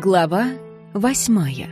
Глава восьмая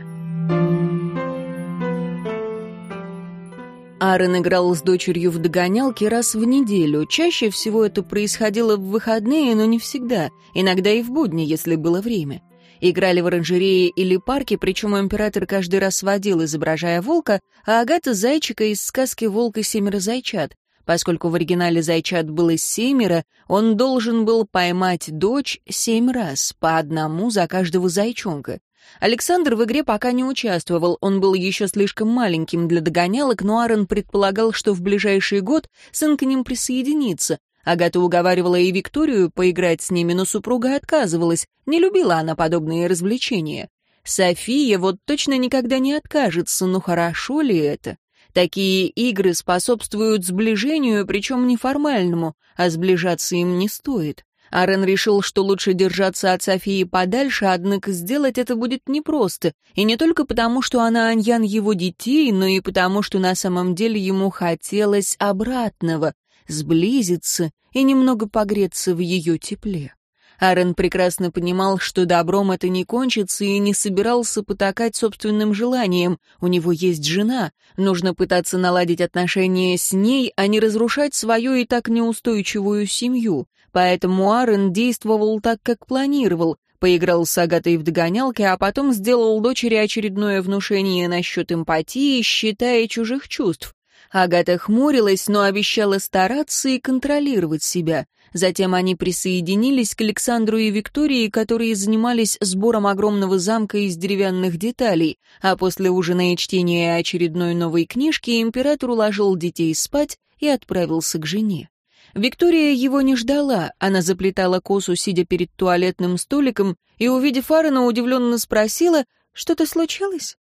Аарон играл с дочерью в догонялки раз в неделю. Чаще всего это происходило в выходные, но не всегда. Иногда и в будни, если было время. Играли в оранжерее или парке, причем император каждый раз водил, изображая волка, а Агата — зайчика из сказки «Волк и семеро зайчат». Поскольку в оригинале зайчат было семеро, он должен был поймать дочь семь раз, по одному за каждого зайчонка. Александр в игре пока не участвовал, он был еще слишком маленьким для догонялок, но Аарон предполагал, что в ближайший год сын к ним присоединится. Агата уговаривала и Викторию поиграть с ними, но супруга отказывалась, не любила она подобные развлечения. София вот точно никогда не откажется, но хорошо ли это? Такие игры способствуют сближению, причем неформальному, а сближаться им не стоит. Арен решил, что лучше держаться от Софии подальше, однако сделать это будет непросто, и не только потому, что она Аньян его детей, но и потому, что на самом деле ему хотелось обратного — сблизиться и немного погреться в ее тепле. Аарон прекрасно понимал, что добром это не кончится, и не собирался потакать собственным желанием. У него есть жена, нужно пытаться наладить отношения с ней, а не разрушать свою и так неустойчивую семью. Поэтому Аарон действовал так, как планировал, поиграл с Агатой в догонялки, а потом сделал дочери очередное внушение насчет эмпатии, считая чужих чувств. Агата хмурилась, но обещала стараться и контролировать себя. Затем они присоединились к Александру и Виктории, которые занимались сбором огромного замка из деревянных деталей, а после ужина и чтения очередной новой книжки император уложил детей спать и отправился к жене. Виктория его не ждала, она заплетала косу, сидя перед туалетным столиком, и, увидев Аарона, удивленно спросила, «Что-то случилось?»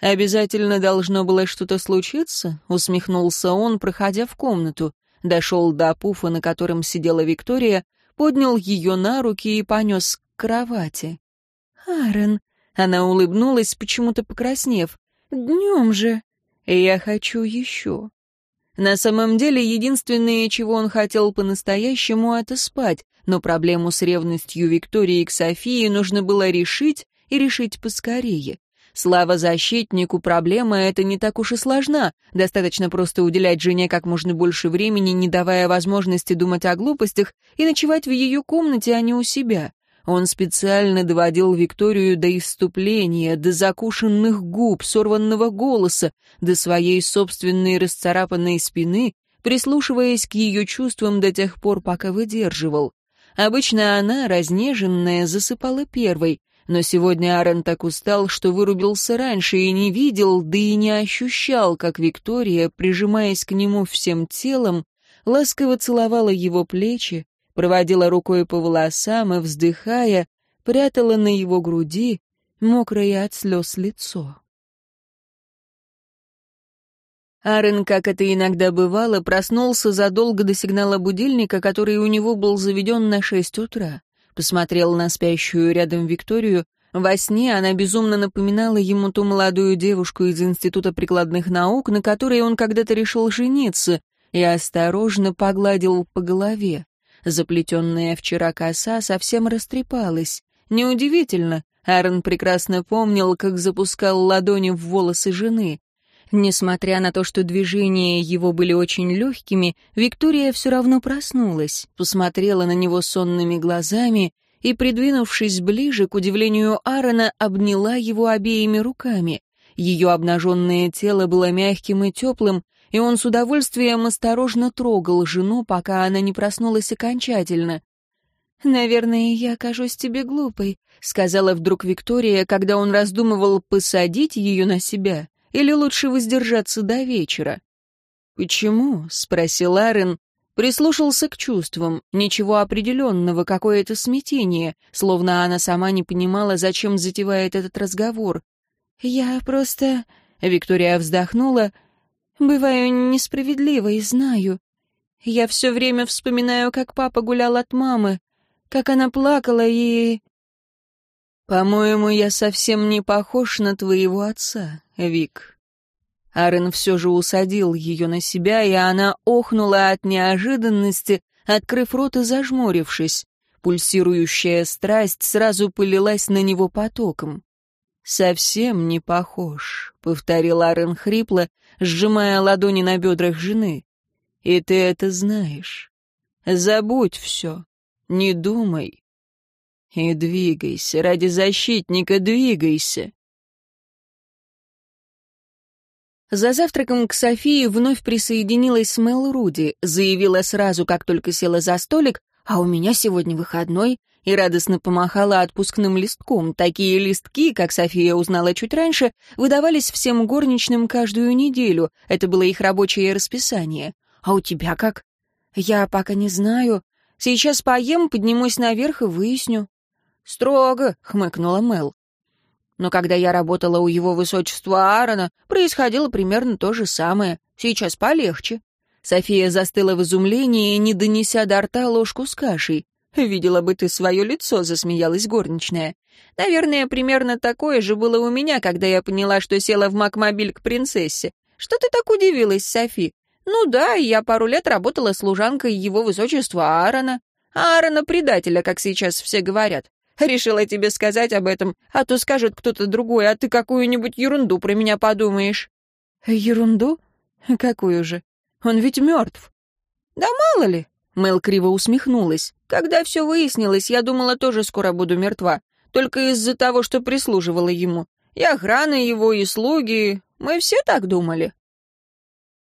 «Обязательно должно было что-то случиться», — усмехнулся он, проходя в комнату дошел до пуфа, на котором сидела Виктория, поднял ее на руки и понес к кровати. «Аарон», — она улыбнулась, почему-то покраснев, — «днем же». «Я хочу еще». На самом деле, единственное, чего он хотел по-настоящему, это спать, но проблему с ревностью Виктории к Софии нужно было решить и решить поскорее. Слава защитнику, проблема эта не так уж и сложна. Достаточно просто уделять жене как можно больше времени, не давая возможности думать о глупостях, и ночевать в ее комнате, а не у себя. Он специально доводил Викторию до иступления, до закушенных губ, сорванного голоса, до своей собственной расцарапанной спины, прислушиваясь к ее чувствам до тех пор, пока выдерживал. Обычно она, разнеженная, засыпала первой, но сегодня Аарон так устал, что вырубился раньше и не видел, да и не ощущал, как Виктория, прижимаясь к нему всем телом, ласково целовала его плечи, проводила рукой по волосам и, вздыхая, прятала на его груди мокрое от слез лицо. Аарон, как это иногда бывало, проснулся задолго до сигнала будильника, который у него был заведен на шесть утра посмотрел на спящую рядом Викторию. Во сне она безумно напоминала ему ту молодую девушку из Института прикладных наук, на которой он когда-то решил жениться, и осторожно погладил по голове. Заплетенная вчера коса совсем растрепалась. Неудивительно, Аарон прекрасно помнил, как запускал ладони в волосы жены. Несмотря на то, что движения его были очень легкими, Виктория все равно проснулась, посмотрела на него сонными глазами и, придвинувшись ближе, к удивлению Аарона, обняла его обеими руками. Ее обнаженное тело было мягким и теплым, и он с удовольствием осторожно трогал жену, пока она не проснулась окончательно. «Наверное, я окажусь тебе глупой», — сказала вдруг Виктория, когда он раздумывал посадить ее на себя или лучше воздержаться до вечера? «Почему?» — спросил Арен. Прислушался к чувствам. Ничего определенного, какое-то смятение, словно она сама не понимала, зачем затевает этот разговор. «Я просто...» — Виктория вздохнула. «Бываю несправедливой, знаю. Я все время вспоминаю, как папа гулял от мамы, как она плакала и...» «По-моему, я совсем не похож на твоего отца, Вик». Арен все же усадил ее на себя, и она охнула от неожиданности, открыв рот и зажмурившись. пульсирующая страсть сразу полилась на него потоком. «Совсем не похож», — повторил Арен хрипло, сжимая ладони на бедрах жены. «И ты это знаешь. Забудь все, не думай. И двигайся, ради защитника двигайся». За завтраком к Софии вновь присоединилась Мел Руди, заявила сразу, как только села за столик, а у меня сегодня выходной, и радостно помахала отпускным листком. Такие листки, как София узнала чуть раньше, выдавались всем горничным каждую неделю. Это было их рабочее расписание. «А у тебя как?» «Я пока не знаю. Сейчас поем, поднимусь наверх и выясню». «Строго», — хмыкнула Мел. Но когда я работала у его высочества Аарона, происходило примерно то же самое. Сейчас полегче. София застыла в изумлении, не донеся до рта ложку с кашей. «Видела бы ты свое лицо», — засмеялась горничная. «Наверное, примерно такое же было у меня, когда я поняла, что села в Макмобиль к принцессе. Что ты так удивилась, Софи? Ну да, я пару лет работала служанкой его высочества Аарона. Аарона-предателя, как сейчас все говорят. Решила тебе сказать об этом, а то скажет кто-то другой, а ты какую-нибудь ерунду про меня подумаешь». «Ерунду? Какую же? Он ведь мертв». «Да мало ли». Мел криво усмехнулась. «Когда все выяснилось, я думала, тоже скоро буду мертва. Только из-за того, что прислуживала ему. И охрана его, и слуги. Мы все так думали».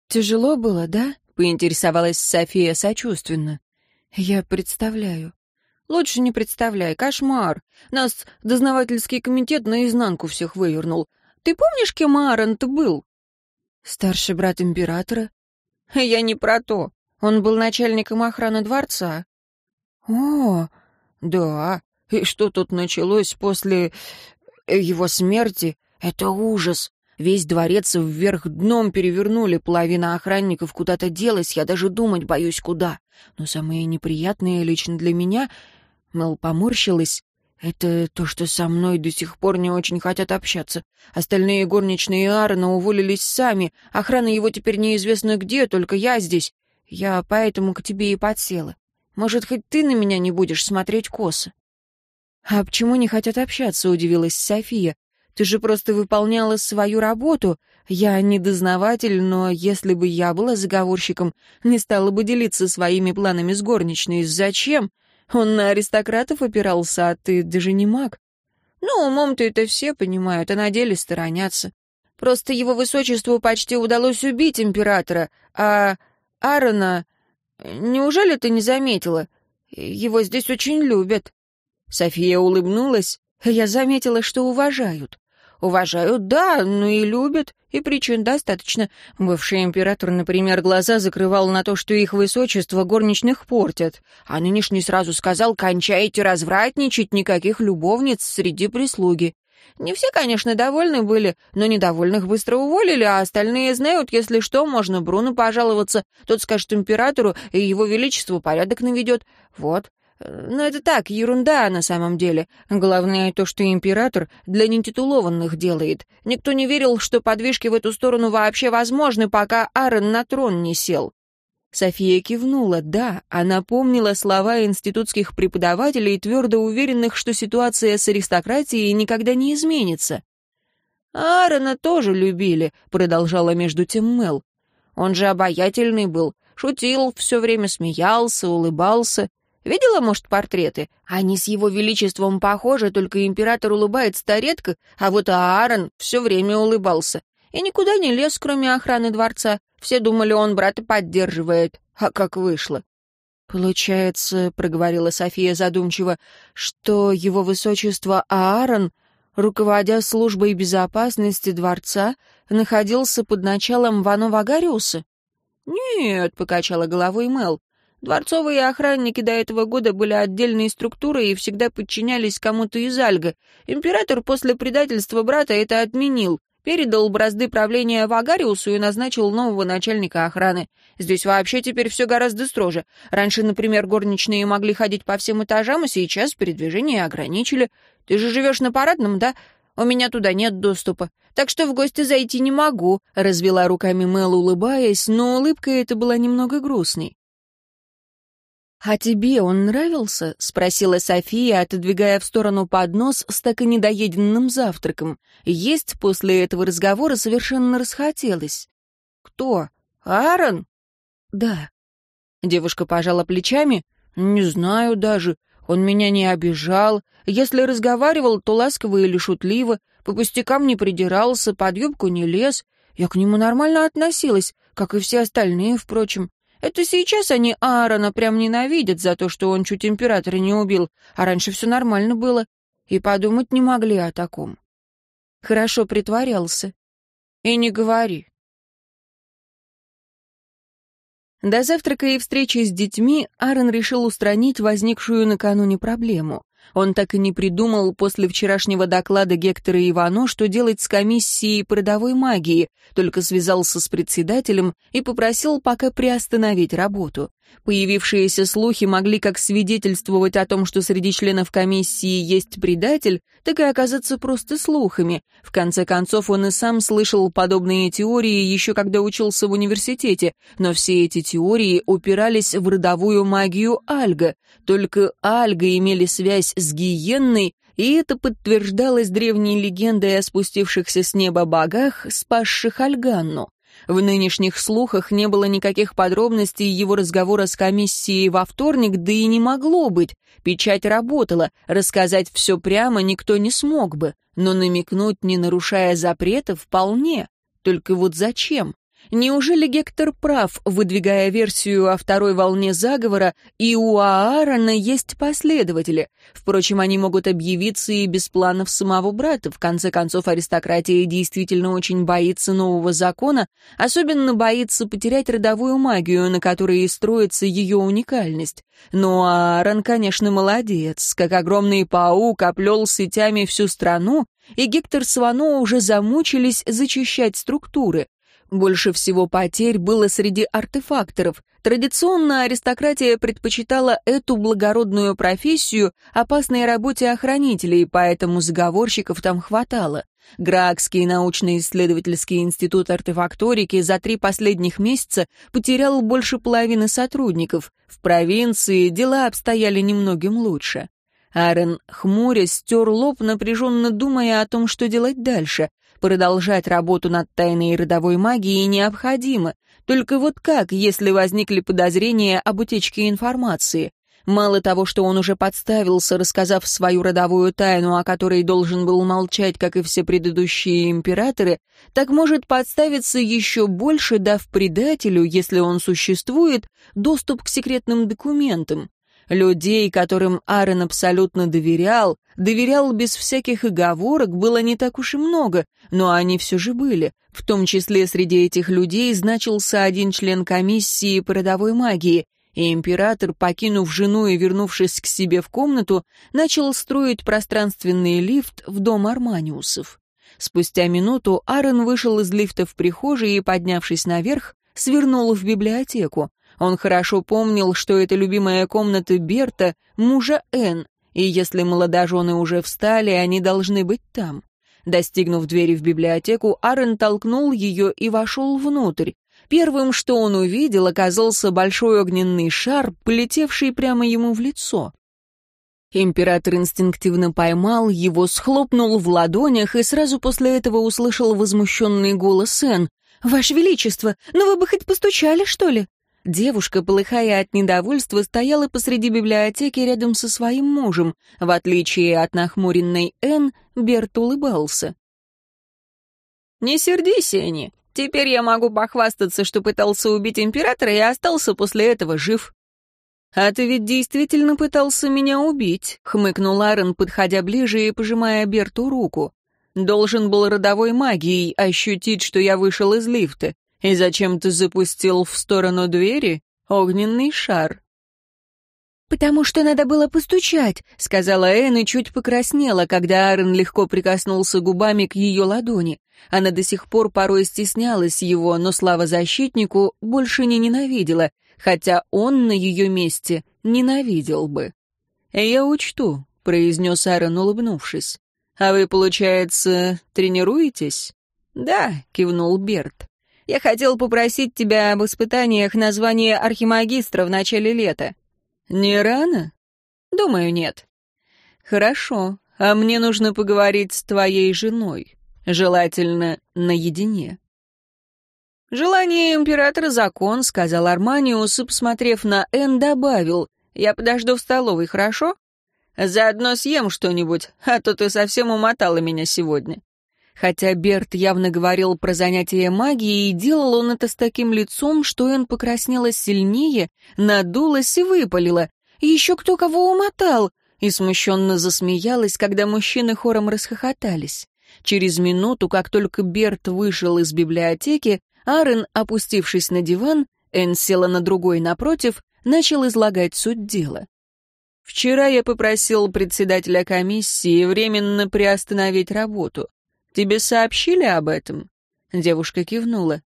«Тяжело было, да?» — поинтересовалась София сочувственно. «Я представляю. Лучше не представляй, кошмар. Нас дознавательский комитет наизнанку всех вывернул. Ты помнишь, кем Аарон был? Старший брат императора. Я не про то. Он был начальником охраны дворца. О, да. И что тут началось после его смерти? Это ужас. Весь дворец вверх дном перевернули, половина охранников куда-то делась, я даже думать боюсь куда. Но самое неприятное лично для меня Мел поморщилась. «Это то, что со мной до сих пор не очень хотят общаться. Остальные горничные Аарона уволились сами, охрана его теперь неизвестно где, только я здесь. Я поэтому к тебе и подсела. Может, хоть ты на меня не будешь смотреть косо?» «А почему не хотят общаться?» — удивилась София. «Ты же просто выполняла свою работу. Я не дознаватель, но если бы я была заговорщиком, не стала бы делиться своими планами с горничной. Зачем? Он на аристократов опирался, а ты даже не маг. Ну, умом-то это все понимают, а на деле сторонятся. Просто его высочеству почти удалось убить императора, а Аарона... Неужели ты не заметила? Его здесь очень любят. София улыбнулась. Я заметила, что уважают. Уважают, да, но и любят, и причин достаточно. Бывший император, например, глаза закрывал на то, что их высочество горничных портят, а нынешний сразу сказал «кончайте развратничать, никаких любовниц среди прислуги». Не все, конечно, довольны были, но недовольных быстро уволили, а остальные знают, если что, можно Бруну пожаловаться. Тот скажет императору, и его величество порядок наведет. Вот. Но это так, ерунда на самом деле. Главное то, что император для нетитулованных делает. Никто не верил, что подвижки в эту сторону вообще возможны, пока Аарон на трон не сел. София кивнула. Да, она помнила слова институтских преподавателей, твердо уверенных, что ситуация с аристократией никогда не изменится. «Аарона тоже любили», — продолжала между тем Мел. «Он же обаятельный был, шутил, все время смеялся, улыбался. Видела, может, портреты? Они с его величеством похожи, только император улыбается редко, а вот Аарон все время улыбался. И никуда не лез, кроме охраны дворца. Все думали, он брата поддерживает. А как вышло? «Получается, — проговорила София задумчиво, — что его высочество Аарон, руководя службой безопасности дворца, находился под началом Вано Вагариуса?» «Нет», — покачала головой Мел, Дворцовые охранники до этого года были отдельной структурой и всегда подчинялись кому-то из Альга. Император после предательства брата это отменил, передал бразды правления Вагариусу и назначил нового начальника охраны. Здесь вообще теперь все гораздо строже. Раньше, например, горничные могли ходить по всем этажам, а сейчас передвижение ограничили. Ты же живешь на парадном, да? У меня туда нет доступа. Так что в гости зайти не могу», — развела руками Мэл, улыбаясь, но улыбка эта была немного грустной. «А тебе он нравился?» — спросила София, отодвигая в сторону поднос с так и недоеденным завтраком. Есть после этого разговора совершенно расхотелось. «Кто? Аарон?» «Да». Девушка пожала плечами. «Не знаю даже. Он меня не обижал. Если разговаривал, то ласково или шутливо. По пустякам не придирался, под юбку не лез. Я к нему нормально относилась, как и все остальные, впрочем. Это сейчас они Аарона прям ненавидят за то, что он чуть императора не убил, а раньше все нормально было. И подумать не могли о таком. Хорошо притворялся. И не говори. До завтрака и встречи с детьми Аарон решил устранить возникшую накануне проблему. Он так и не придумал после вчерашнего доклада Гектора и Ивано, что делать с комиссией по родовой магии, только связался с председателем и попросил пока приостановить работу. Появившиеся слухи могли как свидетельствовать о том, что среди членов комиссии есть предатель, так и оказаться просто слухами. В конце концов, он и сам слышал подобные теории еще когда учился в университете, но все эти теории упирались в родовую магию Альга. Только Альга имели связь с гиенной, и это подтверждалось древней легендой о спустившихся с неба богах, спасших Альганну. В нынешних слухах не было никаких подробностей его разговора с комиссией во вторник, да и не могло быть. Печать работала, рассказать все прямо никто не смог бы, но намекнуть, не нарушая запрета, вполне. Только вот зачем? Неужели Гектор прав, выдвигая версию о второй волне заговора, и у Аарона есть последователи? Впрочем, они могут объявиться и без планов самого брата. В конце концов, аристократия действительно очень боится нового закона, особенно боится потерять родовую магию, на которой и строится ее уникальность. Но Аарон, конечно, молодец. Как огромный паук оплел сетями всю страну, и Гектор с Вано уже замучились зачищать структуры. Больше всего потерь было среди артефакторов. Традиционно аристократия предпочитала эту благородную профессию опасной работе охранителей, поэтому заговорщиков там хватало. Граагский научно-исследовательский институт артефакторики за три последних месяца потерял больше половины сотрудников. В провинции дела обстояли немногим лучше. Арен, хмурясь, стер лоб, напряженно думая о том, что делать дальше. Продолжать работу над тайной родовой магией необходимо. Только вот как, если возникли подозрения об утечке информации? Мало того, что он уже подставился, рассказав свою родовую тайну, о которой должен был молчать, как и все предыдущие императоры, так может подставиться еще больше, дав предателю, если он существует, доступ к секретным документам. Людей, которым Аарон абсолютно доверял, доверял без всяких оговорок, было не так уж и много, но они все же были. В том числе среди этих людей значился один член комиссии по родовой магии, и император, покинув жену и вернувшись к себе в комнату, начал строить пространственный лифт в дом Арманиусов. Спустя минуту Аарон вышел из лифта в прихожей и, поднявшись наверх, свернул в библиотеку. Он хорошо помнил, что это любимая комната Берта, мужа Энн, и если молодожены уже встали, они должны быть там. Достигнув двери в библиотеку, Арен толкнул ее и вошел внутрь. Первым, что он увидел, оказался большой огненный шар, полетевший прямо ему в лицо. Император инстинктивно поймал его, схлопнул в ладонях и сразу после этого услышал возмущенный голос Энн. «Ваше Величество, ну вы бы хоть постучали, что ли?» Девушка, полыхая от недовольства, стояла посреди библиотеки рядом со своим мужем. В отличие от нахмуренной Энн, Берт улыбался. «Не сердись, Энни. Теперь я могу похвастаться, что пытался убить императора и остался после этого жив». «А ты ведь действительно пытался меня убить», — хмыкнул Аарон, подходя ближе и пожимая Берту руку. «Должен был родовой магией ощутить, что я вышел из лифта. И зачем ты запустил в сторону двери огненный шар?» «Потому что надо было постучать», — сказала Энн и чуть покраснела, когда Аарон легко прикоснулся губами к ее ладони. Она до сих пор порой стеснялась его, но слава защитнику больше не ненавидела, хотя он на ее месте ненавидел бы. «Я учту», — произнес Аарон, улыбнувшись. «А вы, получается, тренируетесь?» «Да», — кивнул Берт. Я хотел попросить тебя об испытаниях на звание архимагистра в начале лета». «Не рано?» «Думаю, нет». «Хорошо, а мне нужно поговорить с твоей женой, желательно наедине». «Желание императора — закон», — сказал Арманиус и, посмотрев на Энн, добавил. «Я подожду в столовой, хорошо? Заодно съем что-нибудь, а то ты совсем умотала меня сегодня». Хотя Берт явно говорил про занятия магией, и делал он это с таким лицом, что Энн покраснела сильнее, надулась и выпалила. «Еще кто кого умотал?» и смущенно засмеялась, когда мужчины хором расхохотались. Через минуту, как только Берт вышел из библиотеки, Аарон, опустившись на диван, Энн села на другой напротив, начал излагать суть дела. «Вчера я попросил председателя комиссии временно приостановить работу. Тебе сообщили об этом?» Девушка кивнула.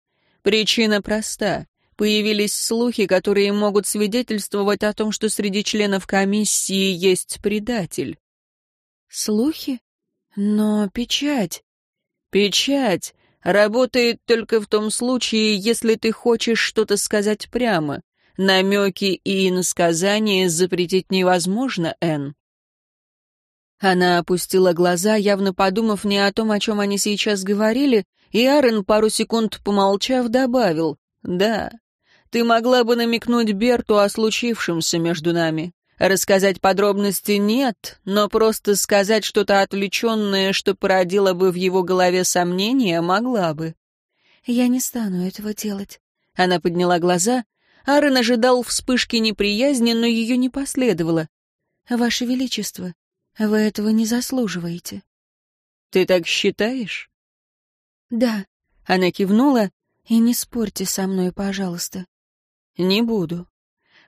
«Причина проста. Появились слухи, которые могут свидетельствовать о том, что среди членов комиссии есть предатель». «Слухи? Но печать...» «Печать Работает только в том случае, если ты хочешь что-то сказать прямо. Намеки и иносказания запретить невозможно, Энн. Она опустила глаза, явно подумав не о том, о чем они сейчас говорили, и Аарон, пару секунд помолчав, добавил «Да, ты могла бы намекнуть Берту о случившемся между нами. Рассказать подробности нет, но просто сказать что-то отвлеченное, что породило бы в его голове сомнения, могла бы. «Я не стану этого делать». Она подняла глаза. Аарон ожидал вспышки неприязни, но ее не последовало. «Ваше Величество, вы этого не заслуживаете». «Ты так считаешь?» «Да», — она кивнула, — «и не спорьте со мной, пожалуйста». «Не буду».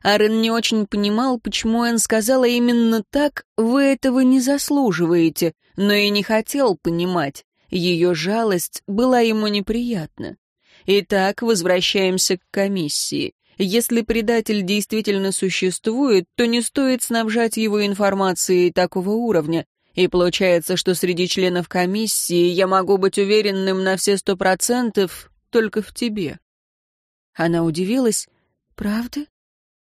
Аарон не очень понимал, почему Энн сказала именно так, вы этого не заслуживаете, но и не хотел понимать. Ее жалость была ему неприятна. Итак, возвращаемся к комиссии. Если предатель действительно существует, то не стоит снабжать его информацией такого уровня. И получается, что среди членов комиссии я могу быть уверенным на все сто процентов только в тебе. Она удивилась. «Правда?»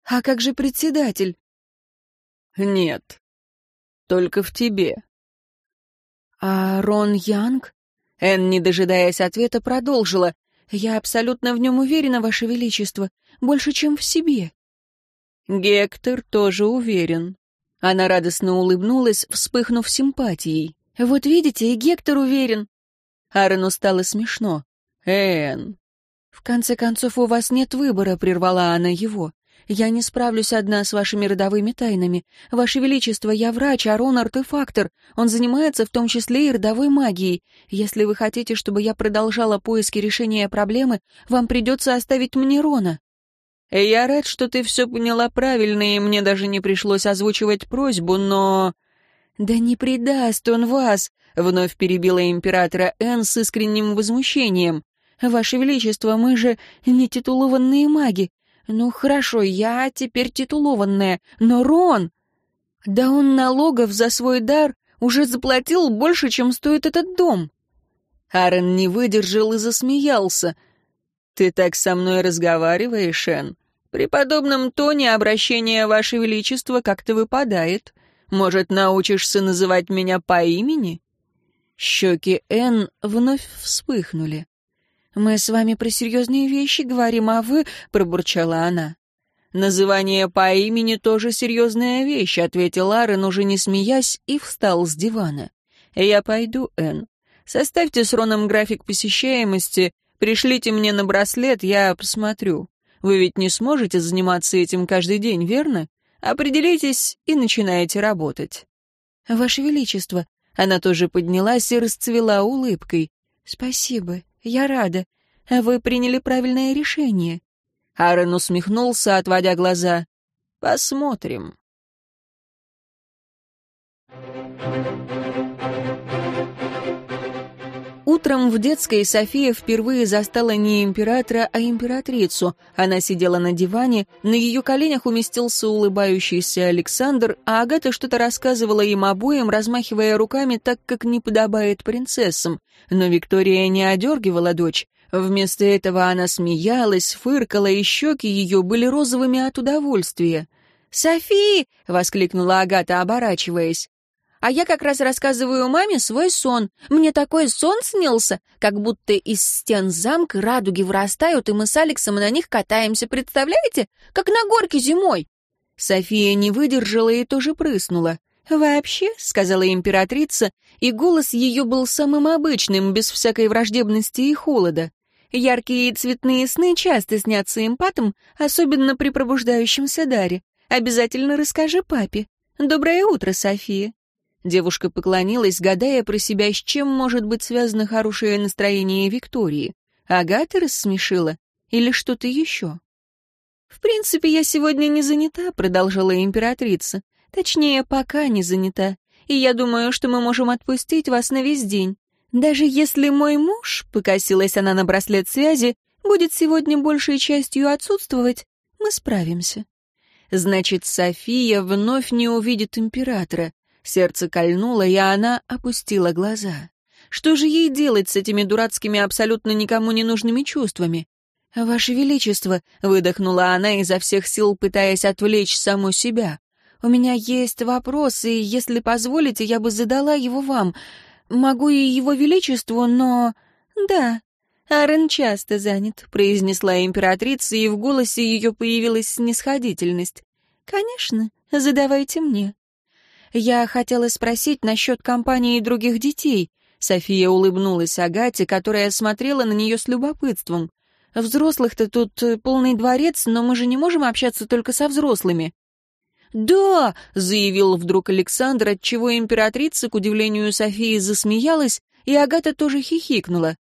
«А как же председатель?» «Нет, только в тебе». «А Рон Янг?» Энн, не дожидаясь ответа, продолжила. «Я абсолютно в нем уверена, Ваше Величество, больше, чем в себе». Гектор тоже уверен. Она радостно улыбнулась, вспыхнув симпатией. «Вот видите, и Гектор уверен». Аарону стало смешно. «Энн». «В конце концов, у вас нет выбора», — прервала она его. Я не справлюсь одна с вашими родовыми тайнами. Ваше Величество, я врач, а Рон — артефактор. Он занимается в том числе и родовой магией. Если вы хотите, чтобы я продолжала поиски решения проблемы, вам придется оставить мне Рона». «Я рад, что ты все поняла правильно, и мне даже не пришлось озвучивать просьбу, но...» «Да не предаст он вас», — вновь перебила императора Энн с искренним возмущением. «Ваше Величество, мы же не титулованные маги. «Ну хорошо, я теперь титулованная, но Рон...» «Да он налогов за свой дар уже заплатил больше, чем стоит этот дом». Аарон не выдержал и засмеялся. «Ты так со мной разговариваешь, Энн? При подобном тоне обращение Ваше Величество как-то выпадает. Может, научишься называть меня по имени?» Щеки Энн вновь вспыхнули. «Мы с вами про серьезные вещи говорим, а вы...» — пробурчала она. «Называние по имени тоже серьезная вещь», — ответил Аарон, уже не смеясь, и встал с дивана. «Я пойду, Энн. Составьте с Роном график посещаемости, пришлите мне на браслет, я посмотрю. Вы ведь не сможете заниматься этим каждый день, верно? Определитесь и начинаете работать». «Ваше Величество», — она тоже поднялась и расцвела улыбкой. «Спасибо, я рада. Вы приняли правильное решение». Аарон усмехнулся, отводя глаза. «Посмотрим». Утром в детской София впервые застала не императора, а императрицу. Она сидела на диване, на ее коленях уместился улыбающийся Александр, а Агата что-то рассказывала им обоим, размахивая руками так, как не подобает принцессам. Но Виктория не одергивала дочь. Вместо этого она смеялась, фыркала, и щеки ее были розовыми от удовольствия. «Софи!» — воскликнула Агата, оборачиваясь. «А я как раз рассказываю маме свой сон. Мне такой сон снился, как будто из стен замка радуги вырастают, и мы с Алексом на них катаемся, представляете? Как на горке зимой!» София не выдержала и тоже прыснула. «Вообще», — сказала императрица, и голос ее был самым обычным, без всякой враждебности и холода. Яркие и цветные сны часто снятся эмпатам, особенно при пробуждающемся даре. Обязательно расскажи папе. Доброе утро, София. Девушка поклонилась, гадая про себя, с чем может быть связано хорошее настроение Виктории. Агата рассмешила? Или что-то еще? «В принципе, я сегодня не занята», — продолжала императрица. «Точнее, пока не занята. И я думаю, что мы можем отпустить вас на весь день. Даже если мой муж, — покосилась она на браслет связи, — будет сегодня большей частью отсутствовать, мы справимся». Значит, София вновь не увидит императора. Сердце кольнуло, и она опустила глаза. Что же ей делать с этими дурацкими, абсолютно никому не нужными чувствами? «Ваше Величество», — выдохнула она изо всех сил, пытаясь отвлечь саму себя. «У меня есть вопрос, и, если позволите, я бы задала его вам. Могу и Его Величеству, но...» «Да, Арен часто занят», — произнесла императрица, и в голосе ее появилась снисходительность. «Конечно, задавайте мне». «Я хотела спросить насчет компании других детей». София улыбнулась Агате, которая смотрела на нее с любопытством. «Взрослых-то тут э, полный дворец, но мы же не можем общаться только со взрослыми». «Да!» — заявил вдруг Александр, отчего императрица, к удивлению Софии, засмеялась, и Агата тоже хихикнула.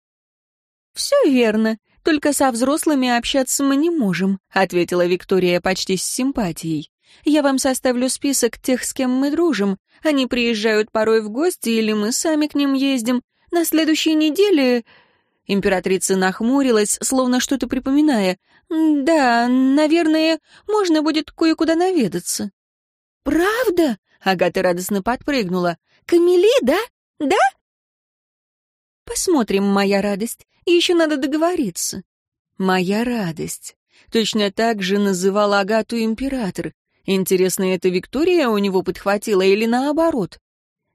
«Все верно, только со взрослыми общаться мы не можем», — ответила Виктория почти с симпатией. Я вам составлю список тех, с кем мы дружим. Они приезжают порой в гости, или мы сами к ним ездим. На следующей неделе...» Императрица нахмурилась, словно что-то припоминая. «Да, наверное, можно будет кое-куда наведаться». «Правда?» — Агата радостно подпрыгнула. «Камели, да? Да?» «Посмотрим, моя радость. Еще надо договориться». «Моя радость». Точно так же называл Агату император. Интересно, это Виктория у него подхватила или наоборот?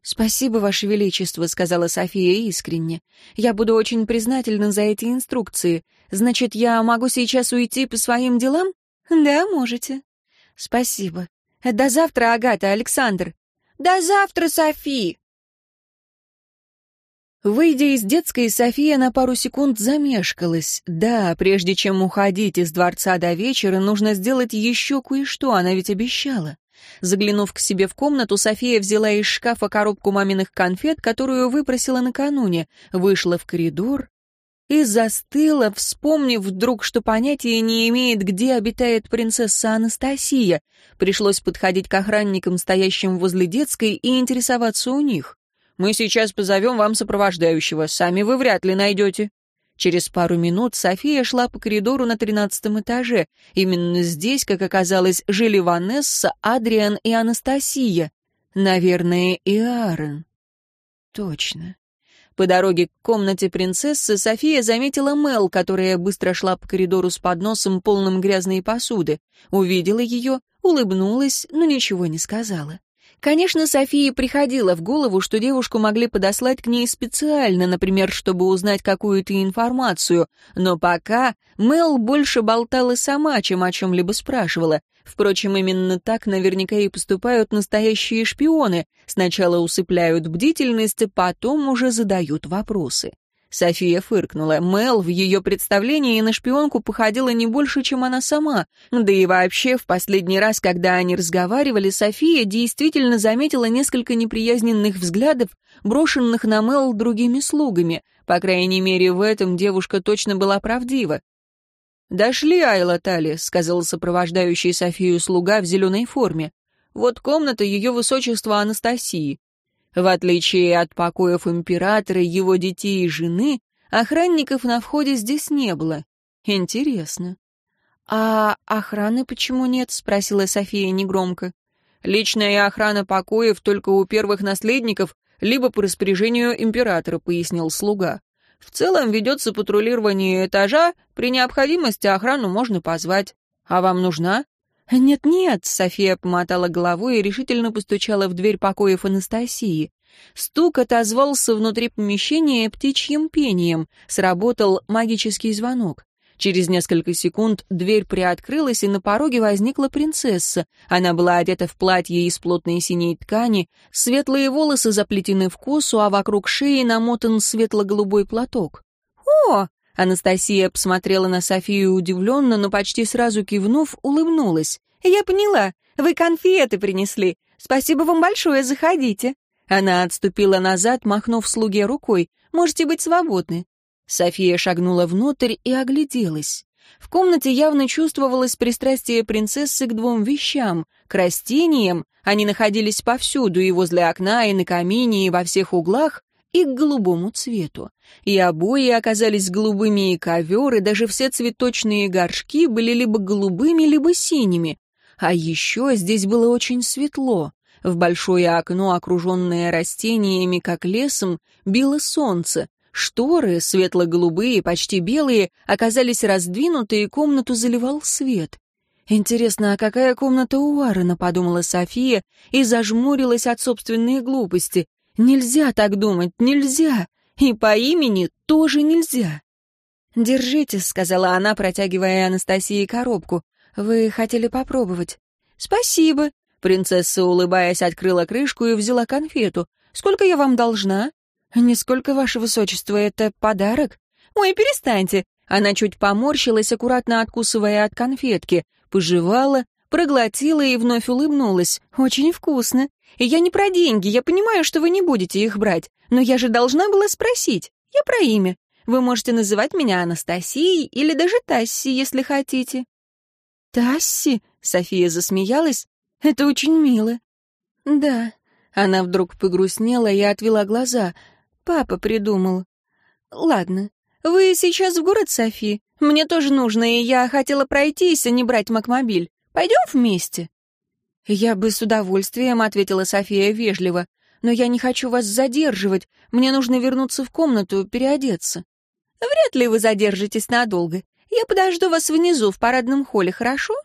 «Спасибо, Ваше Величество», — сказала София искренне. «Я буду очень признательна за эти инструкции. Значит, я могу сейчас уйти по своим делам?» «Да, можете». «Спасибо. До завтра, Агата, Александр». «До завтра, Софи!» Выйдя из детской, София на пару секунд замешкалась. Да, прежде чем уходить из дворца до вечера, нужно сделать еще кое-что, она ведь обещала. Заглянув к себе в комнату, София взяла из шкафа коробку маминых конфет, которую выпросила накануне, вышла в коридор и застыла, вспомнив вдруг, что понятия не имеет, где обитает принцесса Анастасия. Пришлось подходить к охранникам, стоящим возле детской, и интересоваться у них. Мы сейчас позовем вам сопровождающего, сами вы вряд ли найдете». Через пару минут София шла по коридору на тринадцатом этаже. Именно здесь, как оказалось, жили Ванесса, Адриан и Анастасия. Наверное, и Аарон. Точно. По дороге к комнате принцессы София заметила Мел, которая быстро шла по коридору с подносом, полным грязной посуды. Увидела ее, улыбнулась, но ничего не сказала. Конечно, Софии приходило в голову, что девушку могли подослать к ней специально, например, чтобы узнать какую-то информацию, но пока Мел больше болтала сама, чем о чем-либо спрашивала. Впрочем, именно так наверняка и поступают настоящие шпионы. Сначала усыпляют бдительность, потом уже задают вопросы. София фыркнула. Мел в ее представлении на шпионку походила не больше, чем она сама. Да и вообще, в последний раз, когда они разговаривали, София действительно заметила несколько неприязненных взглядов, брошенных на Мел другими слугами. По крайней мере, в этом девушка точно была правдива. «Дошли, Айла Тали», — сказал сопровождающий Софию слуга в зеленой форме. «Вот комната ее высочества Анастасии. В отличие от покоев императора, его детей и жены, охранников на входе здесь не было. Интересно. «А охраны почему нет?» — спросила София негромко. «Личная охрана покоев только у первых наследников, либо по распоряжению императора», — пояснил слуга. «В целом ведется патрулирование этажа, при необходимости охрану можно позвать. А вам нужна?» «Нет-нет», — София помотала головой и решительно постучала в дверь покоев Анастасии. Стук отозвался внутри помещения птичьим пением, сработал магический звонок. Через несколько секунд дверь приоткрылась, и на пороге возникла принцесса. Она была одета в платье из плотной синей ткани, светлые волосы заплетены в косу, а вокруг шеи намотан светло-голубой платок. «О!» — Анастасия посмотрела на Софию удивленно, но почти сразу кивнув, улыбнулась. «Я поняла. Вы конфеты принесли. Спасибо вам большое, заходите». Она отступила назад, махнув слуге рукой. «Можете быть свободны». София шагнула внутрь и огляделась. В комнате явно чувствовалось пристрастие принцессы к двум вещам — к растениям, они находились повсюду, и возле окна, и на камине, и во всех углах, и к голубому цвету. И обои оказались голубыми, и ковер, и даже все цветочные горшки были либо голубыми, либо синими. А еще здесь было очень светло. В большое окно, окруженное растениями, как лесом, било солнце. Шторы, светло-голубые, почти белые, оказались раздвинуты, и комнату заливал свет. «Интересно, а какая комната у Аарона?» — подумала София и зажмурилась от собственной глупости. «Нельзя так думать, нельзя! И по имени тоже нельзя!» «Держите», — сказала она, протягивая Анастасии коробку. «Вы хотели попробовать?» «Спасибо», Принцесса, улыбаясь, открыла крышку и взяла конфету. «Сколько я вам должна?» «Нисколько, ваше высочество, это подарок?» «Ой, перестаньте!» Она чуть поморщилась, аккуратно откусывая от конфетки, пожевала, проглотила и вновь улыбнулась. «Очень вкусно. И я не про деньги, я понимаю, что вы не будете их брать, но я же должна была спросить. Я про имя. Вы можете называть меня Анастасией или даже Тасси, если хотите». «Тасси?» — София засмеялась, это очень мило». «Да». Она вдруг погрустнела и отвела глаза. «Папа придумал». «Ладно. Вы сейчас в город, Софи? Мне тоже нужно, и я хотела пройтись, а не брать Макмобиль. Пойдем вместе?» «Я бы с удовольствием», — ответила София вежливо. «Но я не хочу вас задерживать. Мне нужно вернуться в комнату, переодеться». «Вряд ли вы задержитесь надолго. Я подожду вас внизу, в парадном холле, хорошо?»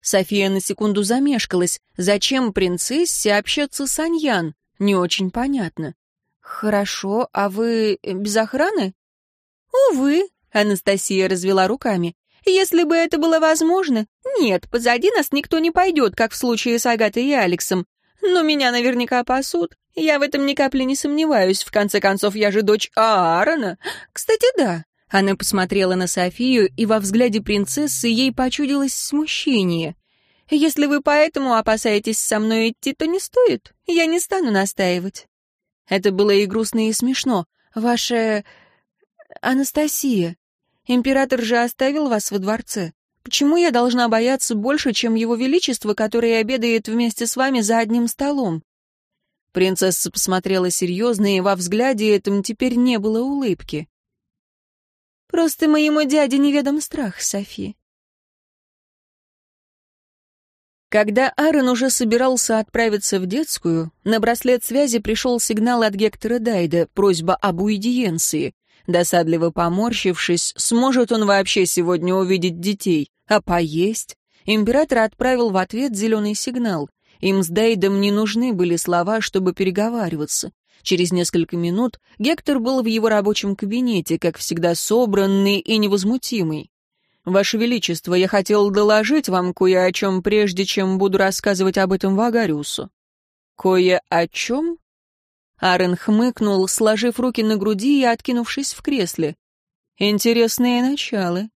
София на секунду замешкалась. Зачем принцессе общаться с Аньян? Не очень понятно. «Хорошо, а вы без охраны?» «Увы», — Анастасия развела руками. «Если бы это было возможно, нет, позади нас никто не пойдет, как в случае с Агатой и Алексом. Но меня наверняка пасут. Я в этом ни капли не сомневаюсь. В конце концов, я же дочь Аарона. Кстати, да, она посмотрела на Софию, и во взгляде принцессы ей почудилось смущение. «Если вы поэтому опасаетесь со мной идти, то не стоит. Я не стану настаивать». Это было и грустно, и смешно. «Ваша... Анастасия. Император же оставил вас во дворце. Почему я должна бояться больше, чем его величество, которое обедает вместе с вами за одним столом?» Принцесса посмотрела серьезно, и во взгляде этом теперь не было улыбки. Просто моему дяде неведом страх, Софи. Когда Аарон уже собирался отправиться в детскую, на браслет связи пришел сигнал от Гектора Дайда, просьба об уидиенции. Досадливо поморщившись, сможет он вообще сегодня увидеть детей, а поесть? Император отправил в ответ зеленый сигнал. Им с Дайдом не нужны были слова, чтобы переговариваться. Через несколько минут Гектор был в его рабочем кабинете, как всегда собранный и невозмутимый. «Ваше Величество, я хотел доложить вам кое о чем, прежде чем буду рассказывать об этом Вагариусу». «Кое о чем?» Арен хмыкнул, сложив руки на груди и откинувшись в кресле. «Интересные началы».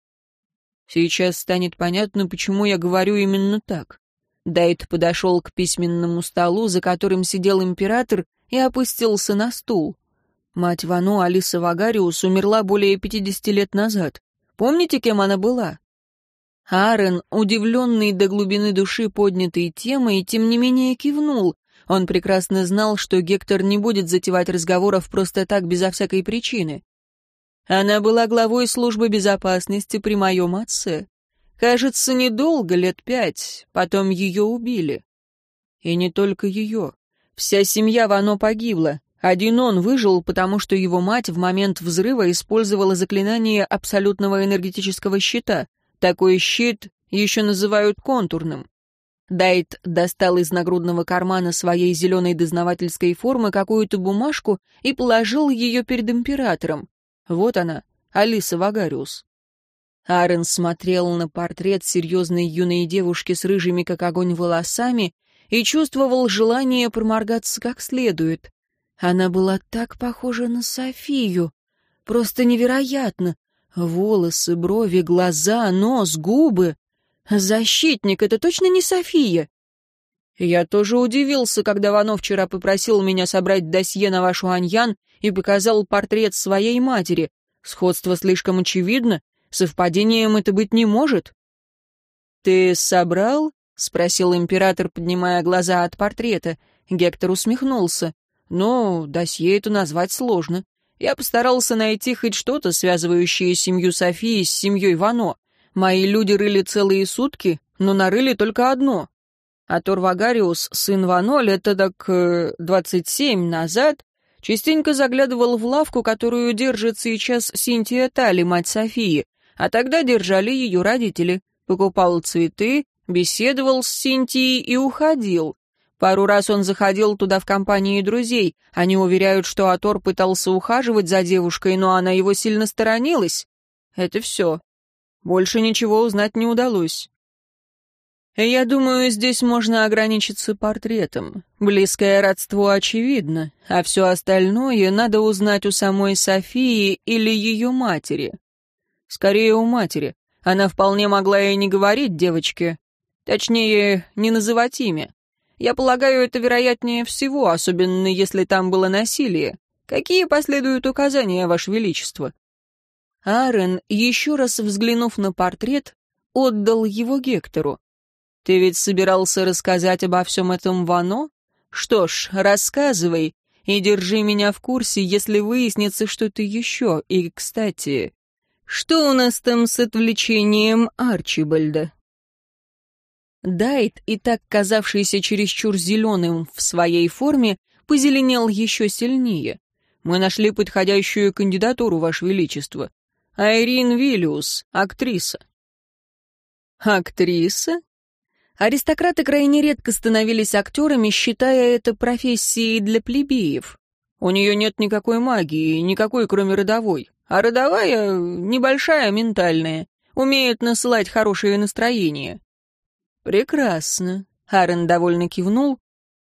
«Сейчас станет понятно, почему я говорю именно так». Дайт подошел к письменному столу, за которым сидел император, и опустился на стул. Мать Вану, Алиса Вагариус, умерла более пятидесяти лет назад. Помните, кем она была? Аарон, удивленный до глубины души поднятой темой, тем не менее кивнул. Он прекрасно знал, что Гектор не будет затевать разговоров просто так, безо всякой причины. Она была главой службы безопасности при моем отце. Кажется, недолго, лет пять, потом ее убили. И не только ее. Вся семья Вано погибла. Один он выжил, потому что его мать в момент взрыва использовала заклинание абсолютного энергетического щита. Такой щит еще называют контурным. Дайт достал из нагрудного кармана своей зеленой дознавательской формы какую-то бумажку и положил ее перед императором. Вот она, Алиса Вагариус. Арен смотрел на портрет серьезной юной девушки с рыжими, как огонь, волосами и чувствовал желание проморгаться как следует. Она была так похожа на Софию. Просто невероятно. Волосы, брови, глаза, нос, губы. «Защитник, это точно не София?» Я тоже удивился, когда Вано вчера попросил меня собрать досье на вашу Аньян и показал портрет своей матери. Сходство слишком очевидно, совпадением это быть не может. «Ты собрал?» — спросил император, поднимая глаза от портрета. Гектор усмехнулся. «Ну, досье это назвать сложно. Я постарался найти хоть что-то, связывающее семью Софии с семьей Вано. Мои люди рыли целые сутки, но нарыли только одно. А Торвагариус, сын Вано, лет так э, двадцать семь назад, частенько заглядывал в лавку, которую держит сейчас Синтия Тали, мать Софии, а тогда держали ее родители. Покупал цветы, беседовал с Синтией и уходил. Пару раз он заходил туда в компании друзей. Они уверяют, что Атор пытался ухаживать за девушкой, но она его сильно сторонилась. Это все. Больше ничего узнать не удалось. Я думаю, здесь можно ограничиться портретом. Близкое родство очевидно, а все остальное надо узнать у самой Софии или ее матери. Скорее, у матери. Она вполне могла и не говорить девочке. Точнее, не называть имя. Я полагаю, это вероятнее всего, особенно если там было насилие. Какие последуют указания, Ваше Величество? Аарон, еще раз взглянув на портрет, отдал его Гектору. «Ты ведь собирался рассказать обо всем этом Вано? Что ж, рассказывай, и держи меня в курсе, если выяснится что-то еще. И, кстати, что у нас там с отвлечением Арчибальда?» Дайт, и так казавшийся чересчур зеленым в своей форме, позеленел еще сильнее. «Мы нашли подходящую кандидатуру, Ваше Величество. Айрин Виллиус, актриса». «Актриса?» Аристократы крайне редко становились актерами, считая это профессией для плебеев. У нее нет никакой магии, никакой, кроме родовой. А родовая — небольшая, ментальная. Умеет насылать хорошее настроение. «Прекрасно», — Аарон довольно кивнул.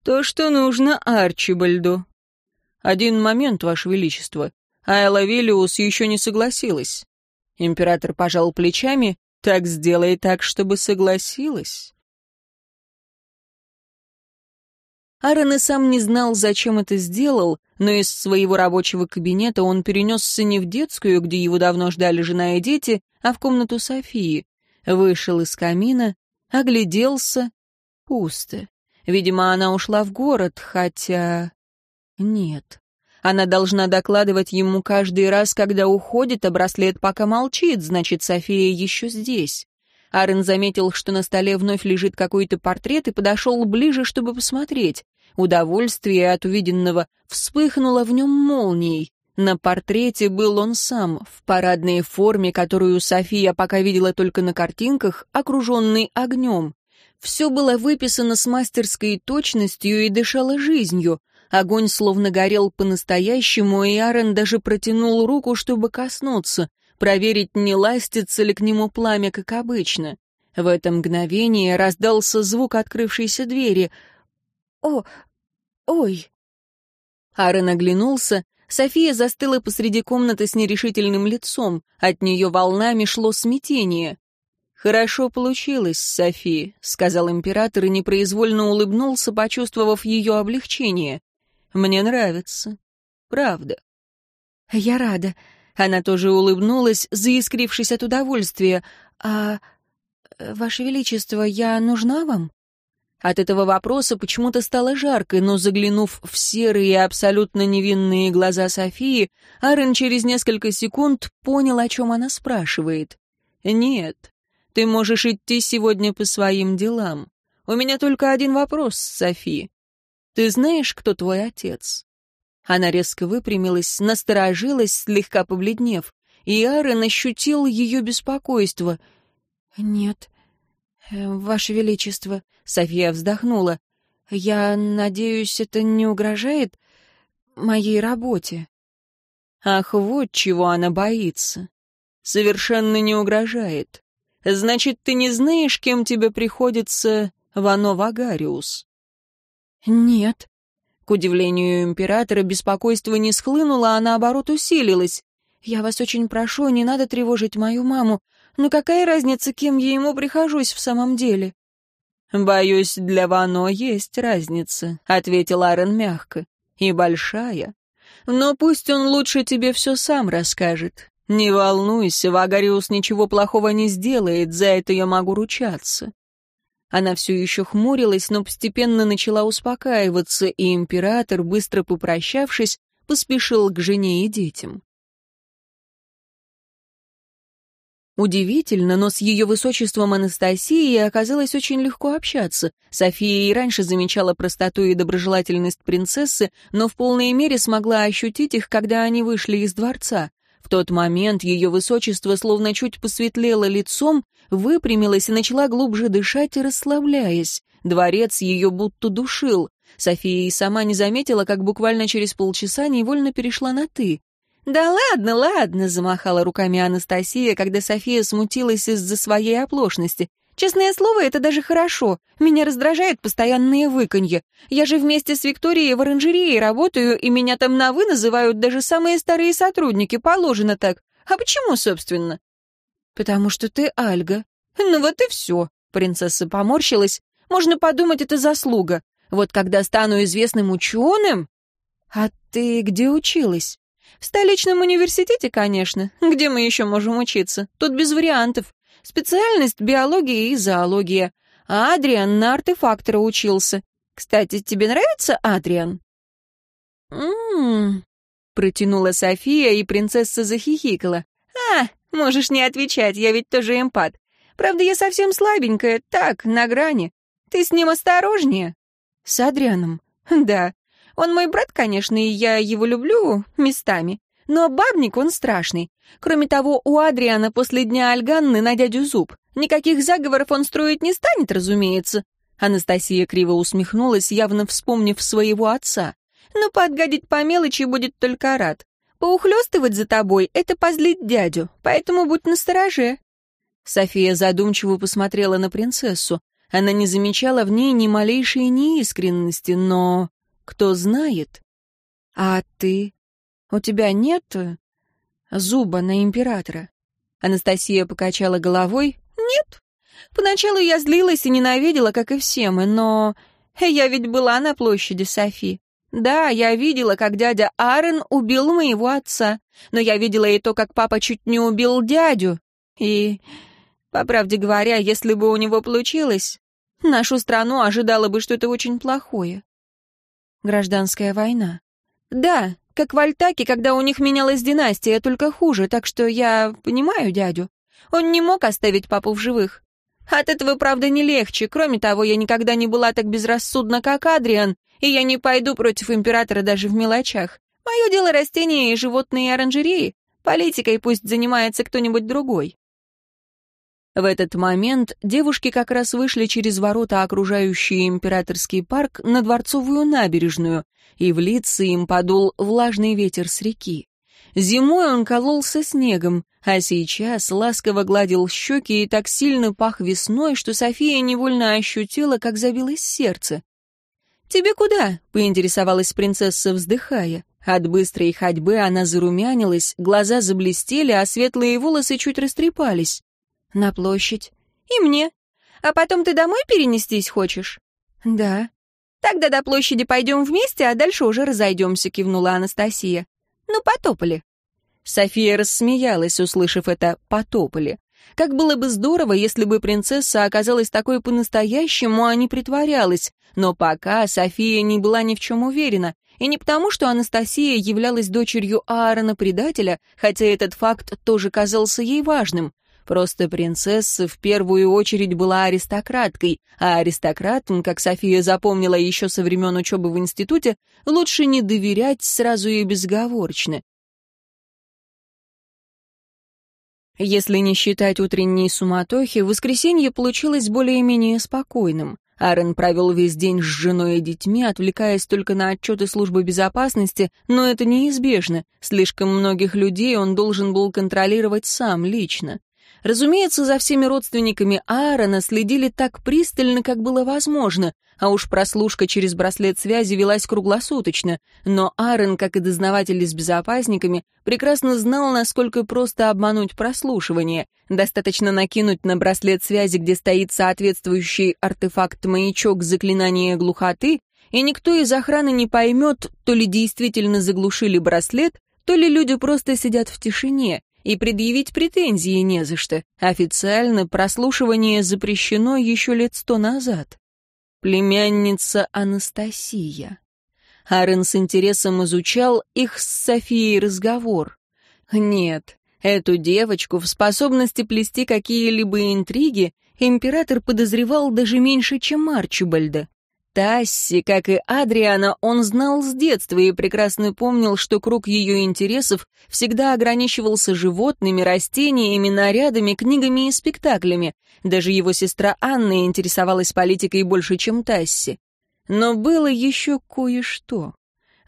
«То, что нужно Арчибальду». «Один момент, Ваше Величество. Айла Виллиус еще не согласилась. Император пожал плечами. Так сделай так, чтобы согласилась. Аарон и сам не знал, зачем это сделал, но из своего рабочего кабинета он перенесся не в детскую, где его давно ждали жена и дети, а в комнату Софии. Вышел из камина, огляделся. Пусто. Видимо, она ушла в город, хотя... Нет. Она должна докладывать ему каждый раз, когда уходит, а браслет пока молчит, значит, София еще здесь. Арен заметил, что на столе вновь лежит какой-то портрет и подошел ближе, чтобы посмотреть. Удовольствие от увиденного вспыхнуло в нем молнией. На портрете был он сам, в парадной форме, которую София пока видела только на картинках, окруженный огнем. Все было выписано с мастерской точностью и дышало жизнью. Огонь словно горел по-настоящему, и Аарон даже протянул руку, чтобы коснуться, проверить, не ластится ли к нему пламя, как обычно. В это мгновение раздался звук открывшейся двери. «О, ой!» Аарон оглянулся. София застыла посреди комнаты с нерешительным лицом. От нее волнами шло смятение. «Хорошо получилось, Софи», — сказал император и непроизвольно улыбнулся, почувствовав ее облегчение. Мне нравится. Правда. Я рада. Она тоже улыбнулась, заискрившись от удовольствия. А, Ваше Величество, я нужна вам? От этого вопроса почему-то стало жарко, но заглянув в серые, абсолютно невинные глаза Софии, Арен через несколько секунд понял, о чем она спрашивает. «Нет, ты можешь идти сегодня по своим делам. У меня только один вопрос, Софи. Ты знаешь, кто твой отец?» Она резко выпрямилась, насторожилась, слегка побледнев, и Аарон ощутил ее беспокойство. «Нет, «Э, «Ваше Величество», — София вздохнула, — «я надеюсь, это не угрожает моей работе». Ах, вот чего она боится. Совершенно не угрожает. Значит, ты не знаешь, кем тебе приходится Вано Вагариус? Нет. К удивлению императора, беспокойство не схлынуло, а наоборот усилилось. Я вас очень прошу, не надо тревожить мою маму. Но какая разница, кем я ему прихожусь в самом деле? «Боюсь, для Вано есть разница», — ответил Арен мягко. «И большая. Но пусть он лучше тебе все сам расскажет. Не волнуйся, Вагариус ничего плохого не сделает, за это я могу ручаться». Она все еще хмурилась, но постепенно начала успокаиваться, и император, быстро попрощавшись, поспешил к жене и детям. Удивительно, но с ее высочеством Анастасией оказалось очень легко общаться. София и раньше замечала простоту и доброжелательность принцессы, но в полной мере смогла ощутить их, когда они вышли из дворца. В тот момент ее высочество словно чуть посветлело лицом, выпрямилась и начала глубже дышать, расслабляясь. Дворец ее будто душил. София и сама не заметила, как буквально через полчаса невольно перешла на «ты». «Да ладно, ладно», — замахала руками Анастасия, когда София смутилась из-за своей оплошности. «Честное слово, это даже хорошо. Меня раздражает постоянные выканье. Я же вместе с Викторией в оранжерее работаю, и меня там на «вы» называют даже самые старые сотрудники, положено так. А почему, собственно?» «Потому что ты Альга». «Ну вот и все», — принцесса поморщилась. «Можно подумать, это заслуга. Вот когда стану известным ученым...» «А ты где училась?» В столичном университете, конечно. Где мы еще можем учиться? Тут без вариантов. Специальность биология и зоология. А Адриан на артефактора учился. Кстати, тебе нравится Адриан? М-м, протянула София, и принцесса захихикала. А, можешь не отвечать, я ведь тоже эмпат. Правда, я совсем слабенькая, так, на грани. Ты с ним осторожнее. С Адрианом? Да. Он мой брат, конечно, и я его люблю местами. Но бабник он страшный. Кроме того, у Адриана после дня Альганны на дядю зуб. Никаких заговоров он строить не станет, разумеется. Анастасия криво усмехнулась, явно вспомнив своего отца. Но подгадить по мелочи будет только рад. Поухлёстывать за тобой — это позлить дядю, поэтому будь настороже. София задумчиво посмотрела на принцессу. Она не замечала в ней ни малейшей неискренности, но... Кто знает? А ты? У тебя нет э, зуба на императора? Анастасия покачала головой. Нет. Поначалу я злилась и ненавидела, как и все мы, но... Я ведь была на площади Софи. Да, я видела, как дядя Аарон убил моего отца, но я видела и то, как папа чуть не убил дядю. И, по правде говоря, если бы у него получилось, нашу страну ожидало бы что-то очень плохое. Гражданская война. Да, как в Альтаке, когда у них менялась династия, только хуже, так что я понимаю дядю. Он не мог оставить папу в живых. От этого, правда, не легче. Кроме того, я никогда не была так безрассудна, как Адриан, и я не пойду против императора даже в мелочах. Мое дело растения и животные оранжереи. Политикой пусть занимается кто-нибудь другой. В этот момент девушки как раз вышли через ворота, окружающие императорский парк, на Дворцовую набережную, и в лица им подул влажный ветер с реки. Зимой он кололся снегом, а сейчас ласково гладил щеки и так сильно пах весной, что София невольно ощутила, как забилось сердце. «Тебе куда?» — поинтересовалась принцесса, вздыхая. От быстрой ходьбы она зарумянилась, глаза заблестели, а светлые волосы чуть растрепались. «На площадь». «И мне. А потом ты домой перенестись хочешь?» «Да». «Тогда до площади пойдем вместе, а дальше уже разойдемся», — кивнула Анастасия. «Ну, потопали». София рассмеялась, услышав это «потопали». Как было бы здорово, если бы принцесса оказалась такой по-настоящему, а не притворялась. Но пока София не была ни в чем уверена. И не потому, что Анастасия являлась дочерью Аарона-предателя, хотя этот факт тоже казался ей важным. Просто принцесса в первую очередь была аристократкой, а аристократам, как София запомнила еще со времен учебы в институте, лучше не доверять сразу и безговорочно. Если не считать утренней суматохи, воскресенье получилось более-менее спокойным. Аарон провел весь день с женой и детьми, отвлекаясь только на отчеты службы безопасности, но это неизбежно. Слишком многих людей он должен был контролировать сам лично. Разумеется, за всеми родственниками Аарона следили так пристально, как было возможно, а уж прослушка через браслет связи велась круглосуточно. Но Аарон, как и дознаватели с безопасниками, прекрасно знал, насколько просто обмануть прослушивание. Достаточно накинуть на браслет связи, где стоит соответствующий артефакт-маячок заклинания глухоты, и никто из охраны не поймет, то ли действительно заглушили браслет, то ли люди просто сидят в тишине, и предъявить претензии не за что. Официально прослушивание запрещено еще лет сто назад. Племянница Анастасия. Арен с интересом изучал их с Софией разговор. Нет, эту девочку в способности плести какие-либо интриги император подозревал даже меньше, чем Арчибальда. Тасси, как и Адриана, он знал с детства и прекрасно помнил, что круг ее интересов всегда ограничивался животными, растениями, нарядами, книгами и спектаклями. Даже его сестра Анна интересовалась политикой больше, чем Тасси. Но было еще кое-что.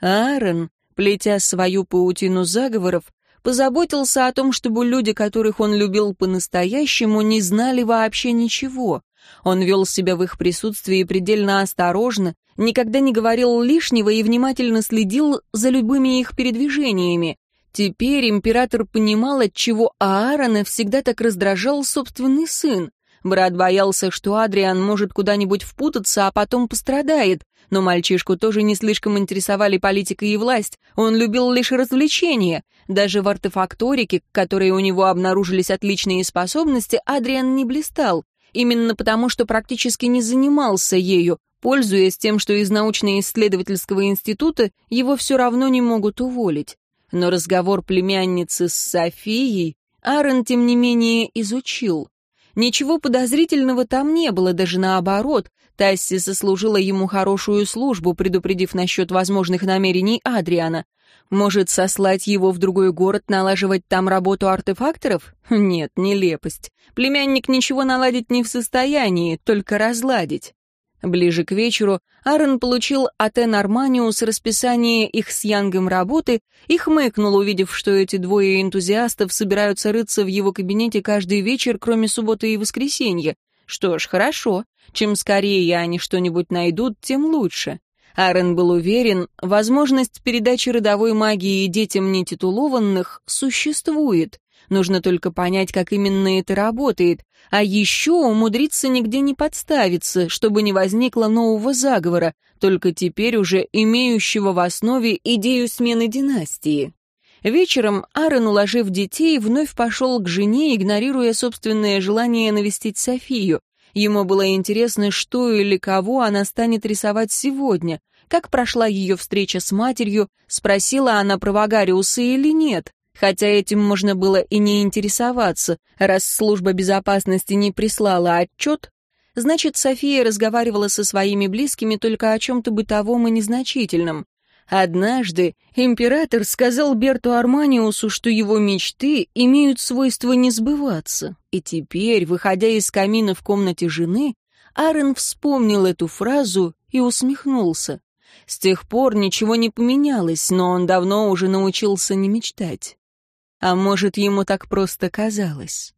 Аарон, плетя свою паутину заговоров, позаботился о том, чтобы люди, которых он любил по-настоящему, не знали вообще ничего. Он вел себя в их присутствии предельно осторожно, никогда не говорил лишнего и внимательно следил за любыми их передвижениями. Теперь император понимал, отчего Аарона всегда так раздражал собственный сын. Брат боялся, что Адриан может куда-нибудь впутаться, а потом пострадает. Но мальчишку тоже не слишком интересовали политика и власть. Он любил лишь развлечения. Даже в артефакторике, к которой у него обнаружились отличные способности, Адриан не блистал именно потому, что практически не занимался ею, пользуясь тем, что из научно-исследовательского института его все равно не могут уволить. Но разговор племянницы с Софией Аарон, тем не менее, изучил. Ничего подозрительного там не было, даже наоборот. Тасси сослужила ему хорошую службу, предупредив насчет возможных намерений Адриана. Может, сослать его в другой город, налаживать там работу артефакторов? Нет, нелепость. Племянник ничего наладить не в состоянии, только разладить. Ближе к вечеру Аарон получил от Эн Арманиус расписание их с Янгом работы и хмыкнул, увидев, что эти двое энтузиастов собираются рыться в его кабинете каждый вечер, кроме субботы и воскресенья. Что ж, хорошо. Чем скорее они что-нибудь найдут, тем лучше. Аарон был уверен, возможность передачи родовой магии детям нетитулованных существует. Нужно только понять, как именно это работает, а еще умудриться нигде не подставиться, чтобы не возникло нового заговора, только теперь уже имеющего в основе идею смены династии. Вечером Аарон, уложив детей, вновь пошел к жене, игнорируя собственное желание навестить Софию. Ему было интересно, что или кого она станет рисовать сегодня, как прошла ее встреча с матерью, спросила она про Вагариуса или нет. Хотя этим можно было и не интересоваться, раз служба безопасности не прислала отчет, значит, София разговаривала со своими близкими только о чем-то бытовом и незначительном. Однажды император сказал Берту Арманиусу, что его мечты имеют свойство не сбываться. И теперь, выходя из камина в комнате жены, Аарон вспомнил эту фразу и усмехнулся. С тех пор ничего не поменялось, но он давно уже научился не мечтать. А может, ему так просто казалось.